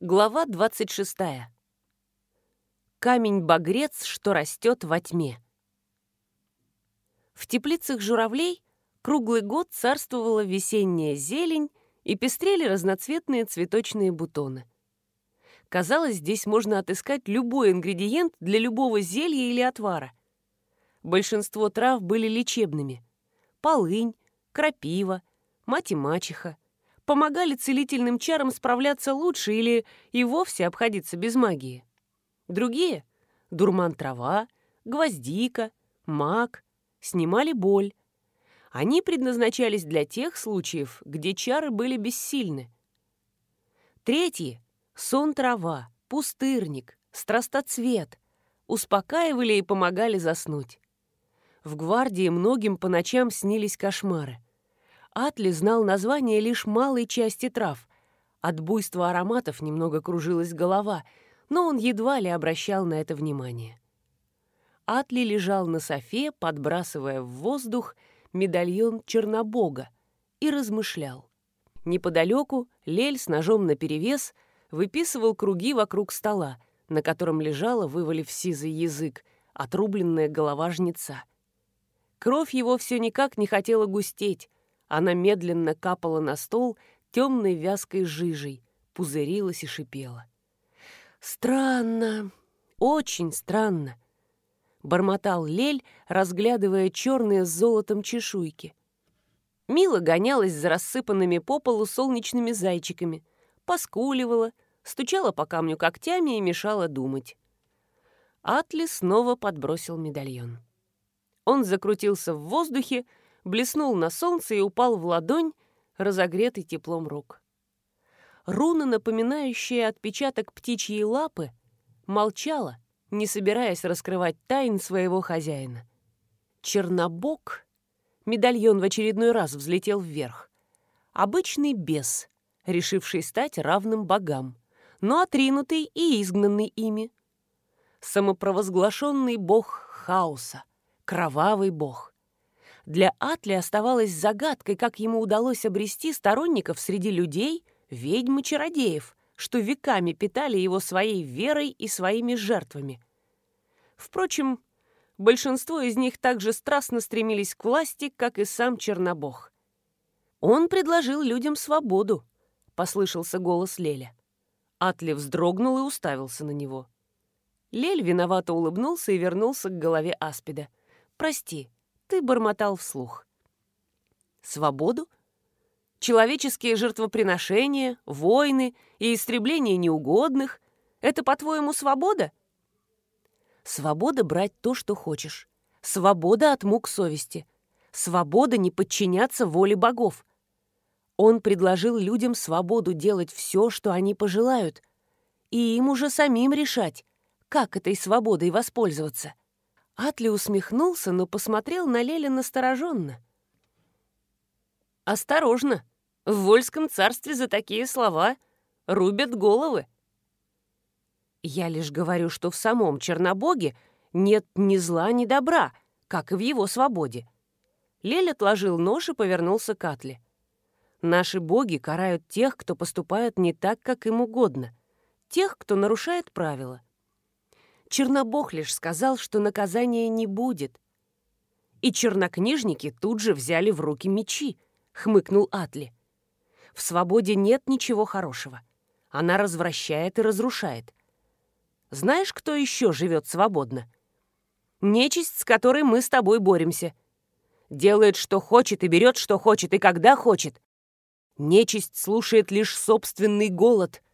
Глава 26. Камень-багрец, что растет во тьме. В теплицах журавлей круглый год царствовала весенняя зелень и пестрели разноцветные цветочные бутоны. Казалось, здесь можно отыскать любой ингредиент для любого зелья или отвара. Большинство трав были лечебными. Полынь, крапива, мать и мачеха — помогали целительным чарам справляться лучше или и вовсе обходиться без магии. Другие — дурман-трава, гвоздика, мак — снимали боль. Они предназначались для тех случаев, где чары были бессильны. Третьи — сон-трава, пустырник, страстоцвет — успокаивали и помогали заснуть. В гвардии многим по ночам снились кошмары — Атли знал название лишь малой части трав. От буйства ароматов немного кружилась голова, но он едва ли обращал на это внимание. Атли лежал на софе, подбрасывая в воздух медальон Чернобога, и размышлял. Неподалеку Лель с ножом наперевес выписывал круги вокруг стола, на котором лежала, вывалив сизый язык, отрубленная голова жнеца. Кровь его все никак не хотела густеть, она медленно капала на стол темной вязкой жижей, пузырилась и шипела. «Странно, очень странно», — бормотал Лель, разглядывая черные с золотом чешуйки. Мила гонялась за рассыпанными по полу солнечными зайчиками, поскуливала, стучала по камню когтями и мешала думать. Атли снова подбросил медальон. Он закрутился в воздухе, блеснул на солнце и упал в ладонь, разогретый теплом рук. Руна, напоминающая отпечаток птичьей лапы, молчала, не собираясь раскрывать тайн своего хозяина. Чернобог, медальон в очередной раз взлетел вверх. Обычный бес, решивший стать равным богам, но отринутый и изгнанный ими. Самопровозглашенный бог хаоса, кровавый бог. Для Атли оставалось загадкой, как ему удалось обрести сторонников среди людей, ведьм и чародеев, что веками питали его своей верой и своими жертвами. Впрочем, большинство из них также страстно стремились к власти, как и сам Чернобог. «Он предложил людям свободу», — послышался голос Леля. Атли вздрогнул и уставился на него. Лель виновато улыбнулся и вернулся к голове Аспида. «Прости, ты бормотал вслух. Свободу? Человеческие жертвоприношения, войны и истребление неугодных — это, по-твоему, свобода? Свобода брать то, что хочешь. Свобода от мук совести. Свобода не подчиняться воле богов. Он предложил людям свободу делать все, что они пожелают, и им уже самим решать, как этой свободой воспользоваться. Атли усмехнулся, но посмотрел на Леля настороженно. «Осторожно! В Вольском царстве за такие слова рубят головы!» «Я лишь говорю, что в самом Чернобоге нет ни зла, ни добра, как и в его свободе». Лель отложил нож и повернулся к Атле. «Наши боги карают тех, кто поступает не так, как им угодно, тех, кто нарушает правила. Чернобог лишь сказал, что наказания не будет. И чернокнижники тут же взяли в руки мечи, хмыкнул Атли. В свободе нет ничего хорошего. Она развращает и разрушает. Знаешь, кто еще живет свободно? Нечисть, с которой мы с тобой боремся. Делает, что хочет, и берет, что хочет, и когда хочет. Нечисть слушает лишь собственный голод —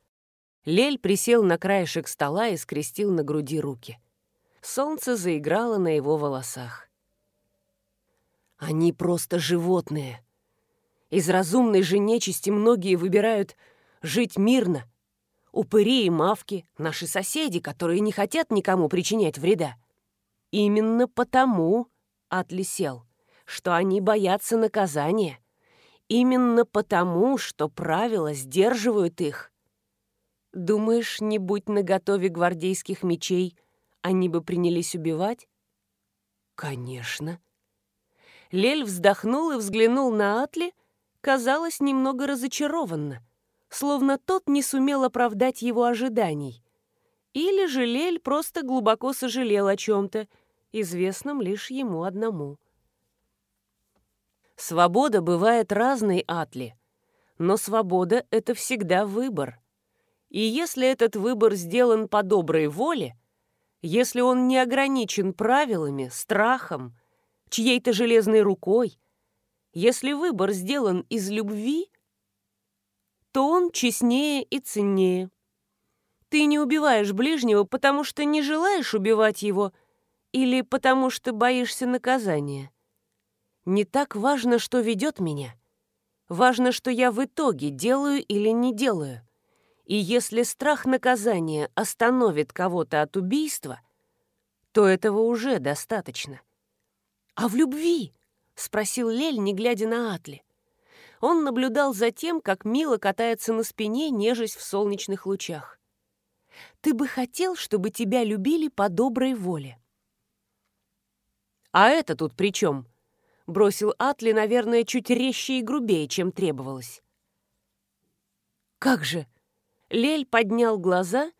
Лель присел на краешек стола и скрестил на груди руки. Солнце заиграло на его волосах. Они просто животные. Из разумной же нечисти многие выбирают жить мирно. Упыри и мавки — наши соседи, которые не хотят никому причинять вреда. Именно потому, — отлисел, — что они боятся наказания. Именно потому, что правила сдерживают их. Думаешь, не будь наготове гвардейских мечей, они бы принялись убивать? Конечно. Лель вздохнул и взглянул на Атли, казалось, немного разочарованно. словно тот не сумел оправдать его ожиданий. Или же Лель просто глубоко сожалел о чем-то, известном лишь ему одному. Свобода бывает разной, Атли, но свобода — это всегда выбор. И если этот выбор сделан по доброй воле, если он не ограничен правилами, страхом, чьей-то железной рукой, если выбор сделан из любви, то он честнее и ценнее. Ты не убиваешь ближнего, потому что не желаешь убивать его или потому что боишься наказания. Не так важно, что ведет меня. Важно, что я в итоге делаю или не делаю. И если страх наказания остановит кого-то от убийства, то этого уже достаточно. А в любви — спросил Лель, не глядя на Атли. Он наблюдал за тем, как Мила катается на спине, нежесть в солнечных лучах. «Ты бы хотел, чтобы тебя любили по доброй воле». «А это тут при чем?» — бросил Атли, наверное, чуть резче и грубее, чем требовалось. «Как же?» Лель поднял глаза,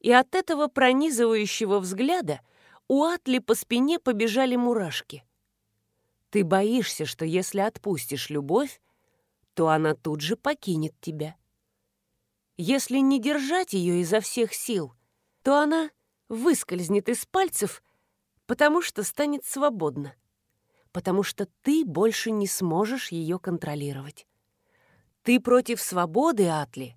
и от этого пронизывающего взгляда у Атли по спине побежали мурашки — ты боишься, что если отпустишь любовь, то она тут же покинет тебя. Если не держать ее изо всех сил, то она выскользнет из пальцев, потому что станет свободна, потому что ты больше не сможешь ее контролировать. Ты против свободы, Атли,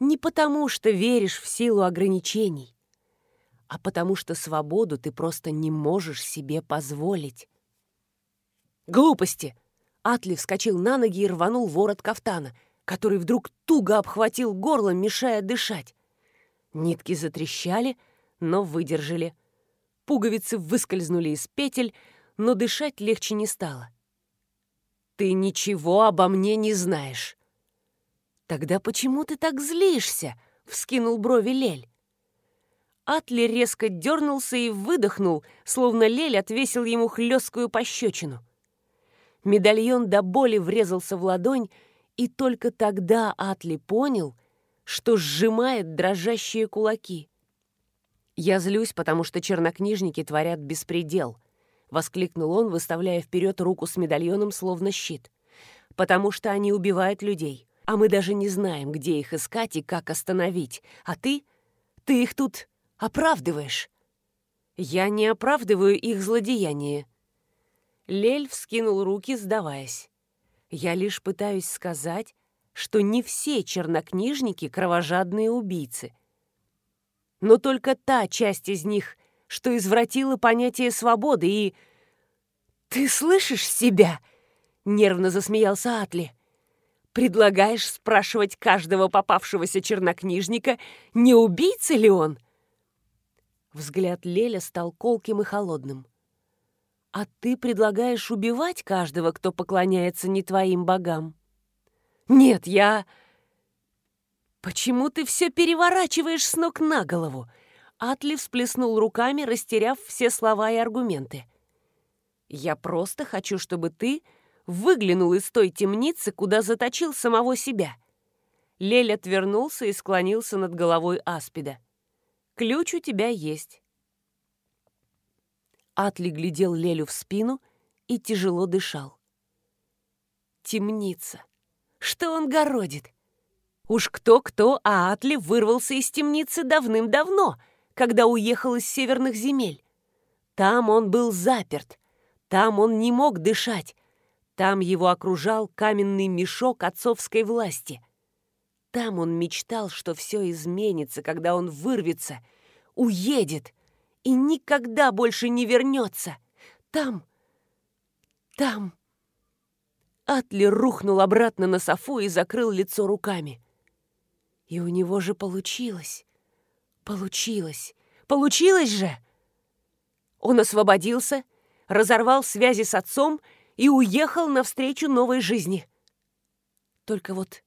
не потому что веришь в силу ограничений, а потому что свободу ты просто не можешь себе позволить. «Глупости!» Атли вскочил на ноги и рванул ворот кафтана, который вдруг туго обхватил горло, мешая дышать. Нитки затрещали, но выдержали. Пуговицы выскользнули из петель, но дышать легче не стало. «Ты ничего обо мне не знаешь». «Тогда почему ты так злишься?» — вскинул брови Лель. Атли резко дернулся и выдохнул, словно Лель отвесил ему хлесткую пощечину. Медальон до боли врезался в ладонь, и только тогда Атли понял, что сжимает дрожащие кулаки. «Я злюсь, потому что чернокнижники творят беспредел», — воскликнул он, выставляя вперед руку с медальоном, словно щит. «Потому что они убивают людей, а мы даже не знаем, где их искать и как остановить. А ты? Ты их тут оправдываешь». «Я не оправдываю их злодеяние», Лель вскинул руки, сдаваясь. «Я лишь пытаюсь сказать, что не все чернокнижники — кровожадные убийцы. Но только та часть из них, что извратила понятие свободы и... «Ты слышишь себя?» — нервно засмеялся Атли. «Предлагаешь спрашивать каждого попавшегося чернокнижника, не убийца ли он?» Взгляд Леля стал колким и холодным. А ты предлагаешь убивать каждого, кто поклоняется не твоим богам? Нет, я... Почему ты все переворачиваешь с ног на голову? Атли всплеснул руками, растеряв все слова и аргументы. Я просто хочу, чтобы ты выглянул из той темницы, куда заточил самого себя. Лель отвернулся и склонился над головой Аспида. Ключ у тебя есть. Атли глядел Лелю в спину и тяжело дышал. Темница. Что он городит? Уж кто-кто, а Атли вырвался из темницы давным-давно, когда уехал из северных земель. Там он был заперт, там он не мог дышать, там его окружал каменный мешок отцовской власти. Там он мечтал, что все изменится, когда он вырвется, уедет, и никогда больше не вернется. Там, там... Атли рухнул обратно на софу и закрыл лицо руками. И у него же получилось. Получилось. Получилось же! Он освободился, разорвал связи с отцом и уехал навстречу новой жизни. Только вот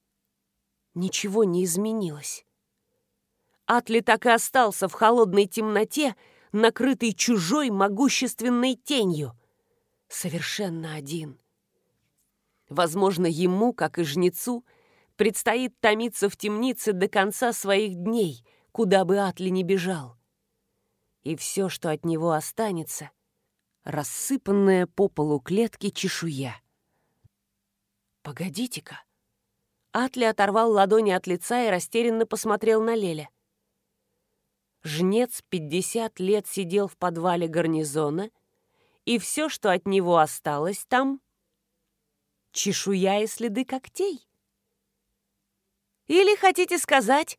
ничего не изменилось. Атли так и остался в холодной темноте, накрытый чужой могущественной тенью. Совершенно один. Возможно, ему, как и жнецу, Предстоит томиться в темнице до конца своих дней, куда бы Атли не бежал. И все, что от него останется — рассыпанная по полу клетки чешуя. «Погодите-ка!» Атли оторвал ладони от лица и растерянно посмотрел на Леля. Жнец 50 лет сидел в подвале гарнизона, и все, что от него осталось там — чешуя и следы когтей. Или, хотите сказать,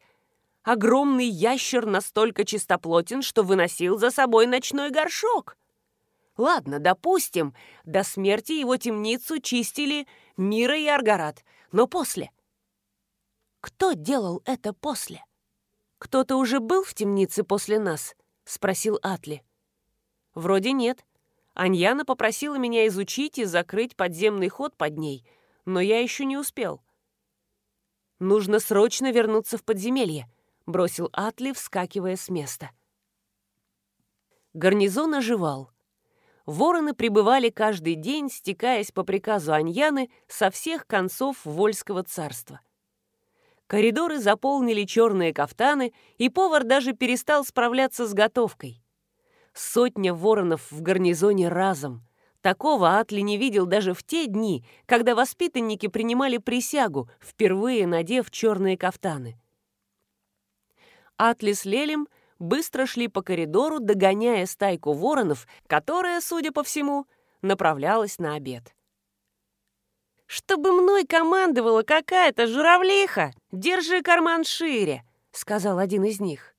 огромный ящер настолько чистоплотен, что выносил за собой ночной горшок? Ладно, допустим, до смерти его темницу чистили Мира и Аргарат, но после. Кто делал это после? «Кто-то уже был в темнице после нас?» — спросил Атли. «Вроде нет. Аньяна попросила меня изучить и закрыть подземный ход под ней, но я еще не успел». «Нужно срочно вернуться в подземелье», — бросил Атли, вскакивая с места. Гарнизон оживал. Вороны прибывали каждый день, стекаясь по приказу Аньяны со всех концов Вольского царства — Коридоры заполнили черные кафтаны, и повар даже перестал справляться с готовкой. Сотня воронов в гарнизоне разом. Такого Атли не видел даже в те дни, когда воспитанники принимали присягу, впервые надев черные кафтаны. Атли с Лелем быстро шли по коридору, догоняя стайку воронов, которая, судя по всему, направлялась на обед. «Чтобы мной командовала какая-то журавлиха! Держи карман шире!» — сказал один из них.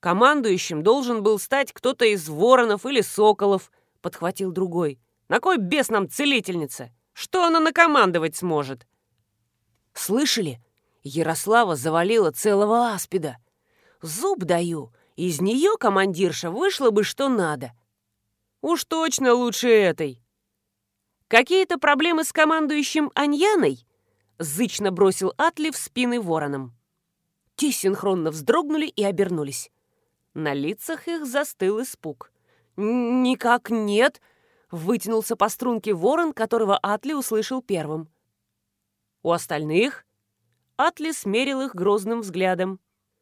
«Командующим должен был стать кто-то из воронов или соколов», — подхватил другой. «На кой бес нам целительница? Что она накомандовать сможет?» «Слышали? Ярослава завалила целого аспида. Зуб даю, из нее командирша вышла бы что надо». «Уж точно лучше этой», «Какие-то проблемы с командующим Аньяной?» Зычно бросил Атли в спины воронам. Те синхронно вздрогнули и обернулись. На лицах их застыл испуг. «Никак нет!» — вытянулся по струнке ворон, которого Атли услышал первым. «У остальных?» Атли смерил их грозным взглядом.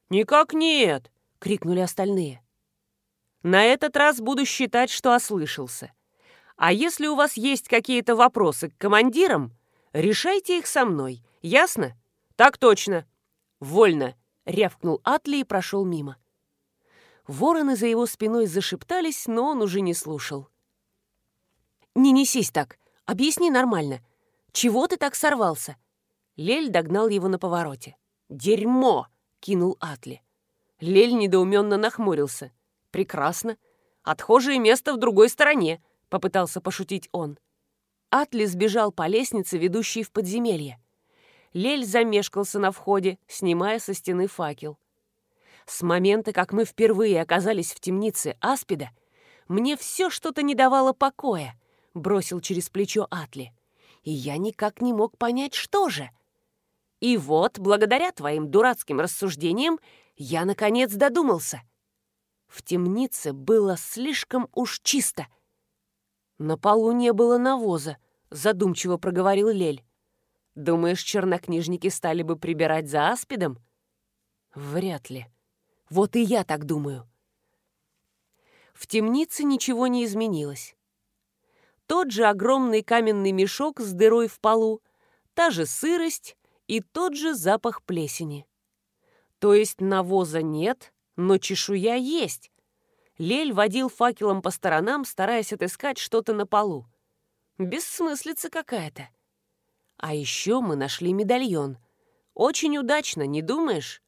«Никак нет!» — крикнули остальные. «На этот раз буду считать, что ослышался. А если у вас есть какие-то вопросы к командирам, решайте их со мной. Ясно? Так точно. Вольно, рявкнул Атли и прошел мимо. Вороны за его спиной зашептались, но он уже не слушал. «Не несись так. Объясни нормально. Чего ты так сорвался?» Лель догнал его на повороте. «Дерьмо!» — кинул Атли. Лель недоуменно нахмурился. «Прекрасно. Отхожее место в другой стороне. — попытался пошутить он. Атли сбежал по лестнице, ведущей в подземелье. Лель замешкался на входе, снимая со стены факел. С момента, как мы впервые оказались в темнице Аспида, мне все что-то не давало покоя, бросил через плечо Атли. И я никак не мог понять, что же. И вот, благодаря твоим дурацким рассуждениям, я, наконец, додумался. В темнице было слишком уж чисто — «На полу не было навоза», — задумчиво проговорил Лель. «Думаешь, чернокнижники стали бы прибирать за аспидом?» «Вряд ли. Вот и я так думаю». В темнице ничего не изменилось. Тот же огромный каменный мешок с дырой в полу, та же сырость и тот же запах плесени. То есть навоза нет, но чешуя есть, Лель водил факелом по сторонам, стараясь отыскать что-то на полу. Бессмыслица какая-то. А еще мы нашли медальон. Очень удачно, не думаешь?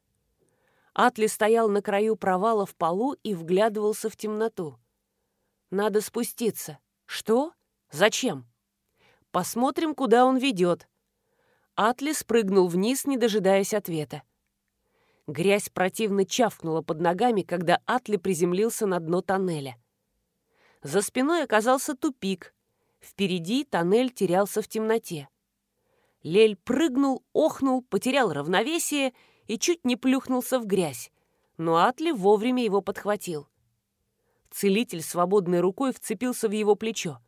Атли стоял на краю провала в полу и вглядывался в темноту. Надо спуститься. Что? Зачем? Посмотрим, куда он ведет. Атли спрыгнул вниз, не дожидаясь ответа. Грязь противно чавкнула под ногами, когда Атли приземлился на дно тоннеля. За спиной оказался тупик. Впереди тоннель терялся в темноте. Лель прыгнул, охнул, потерял равновесие и чуть не плюхнулся в грязь, но Атли вовремя его подхватил. Целитель свободной рукой вцепился в его плечо.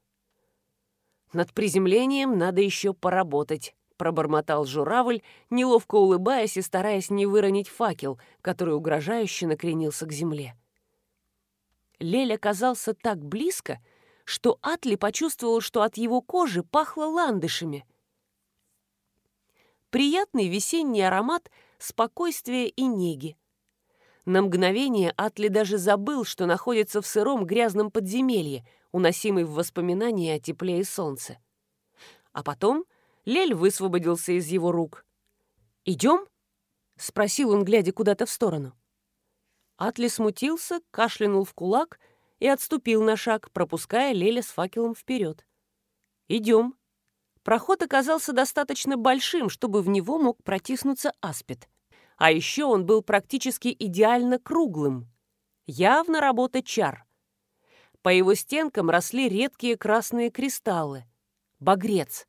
«Над приземлением надо еще поработать», —— пробормотал журавль, неловко улыбаясь и стараясь не выронить факел, который угрожающе накренился к земле. Лель оказался так близко, что Атли почувствовал, что от его кожи пахло ландышами. Приятный весенний аромат спокойствия и неги. На мгновение Атли даже забыл, что находится в сыром грязном подземелье, уносимый в воспоминания о тепле и солнце. А потом Лель высвободился из его рук. «Идем?» — спросил он, глядя куда-то в сторону. Атли смутился, кашлянул в кулак и отступил на шаг, пропуская Леля с факелом вперед. «Идем». Проход оказался достаточно большим, чтобы в него мог протиснуться аспид. А еще он был практически идеально круглым. Явно работа чар. По его стенкам росли редкие красные кристаллы. Багрец.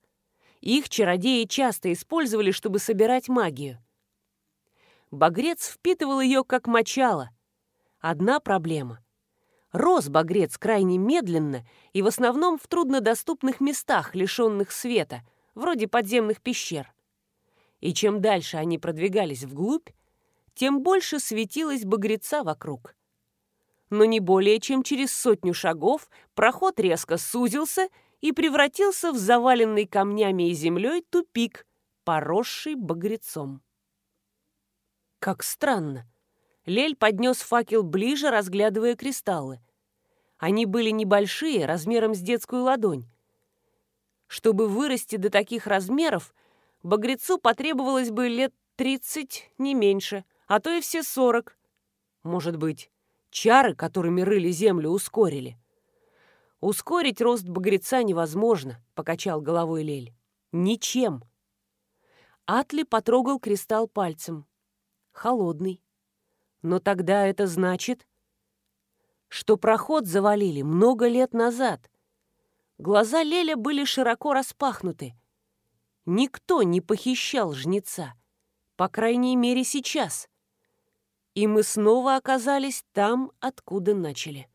Их чародеи часто использовали, чтобы собирать магию. Багрец впитывал ее как мочало. Одна проблема. Рос багрец крайне медленно и в основном в труднодоступных местах, лишенных света, вроде подземных пещер и чем дальше они продвигались вглубь, тем больше светилось багреца вокруг. Но не более чем через сотню шагов проход резко сузился и превратился в заваленный камнями и землей тупик, поросший багрецом. Как странно. Лель поднес факел ближе, разглядывая кристаллы. Они были небольшие, размером с детскую ладонь. Чтобы вырасти до таких размеров, Багрецу потребовалось бы лет тридцать, не меньше, а то и все сорок. Может быть, чары, которыми рыли землю, ускорили. «Ускорить рост багреца невозможно», — покачал головой Лель. «Ничем». Атли потрогал кристалл пальцем. Холодный. Но тогда это значит, что проход завалили много лет назад. Глаза Леля были широко распахнуты. Никто не похищал жнеца. По крайней мере, сейчас. И мы снова оказались там, откуда начали.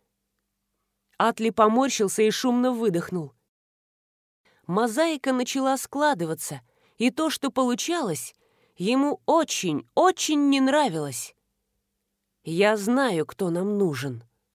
Атли поморщился и шумно выдохнул. Мозаика начала складываться, и то, что получалось, ему очень, очень не нравилось. «Я знаю, кто нам нужен»,